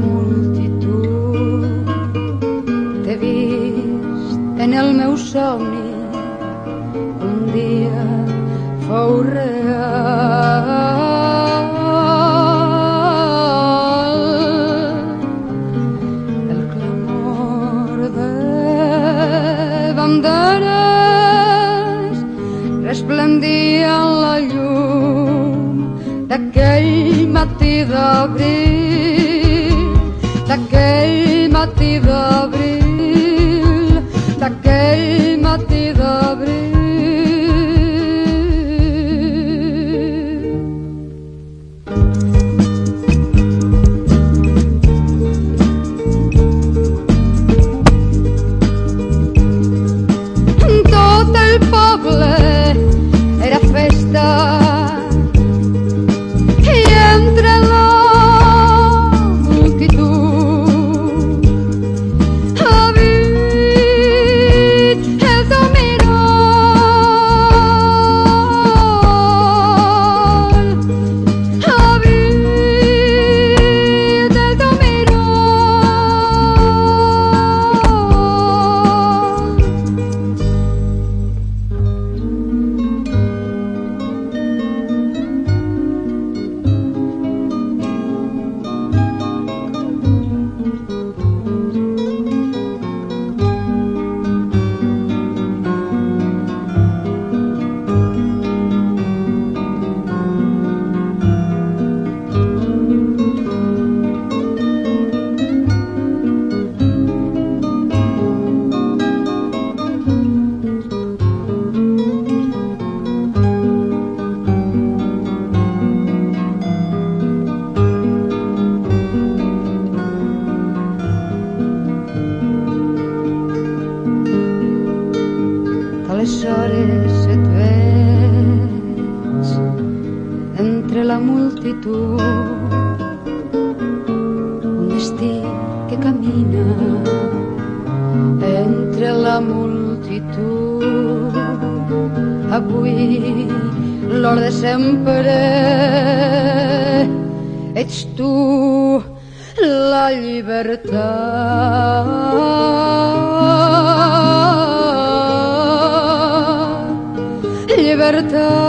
multitud. T'he vist en el meu somni un dia fou real. El clamor de banderes resplendia en la llum d'aquell matí d'abril d'aquell Aleshores et veig entre la multitud. Un destí que camina entre la multitud. Avui l'hora de sempre ets tu la llibertat llibertat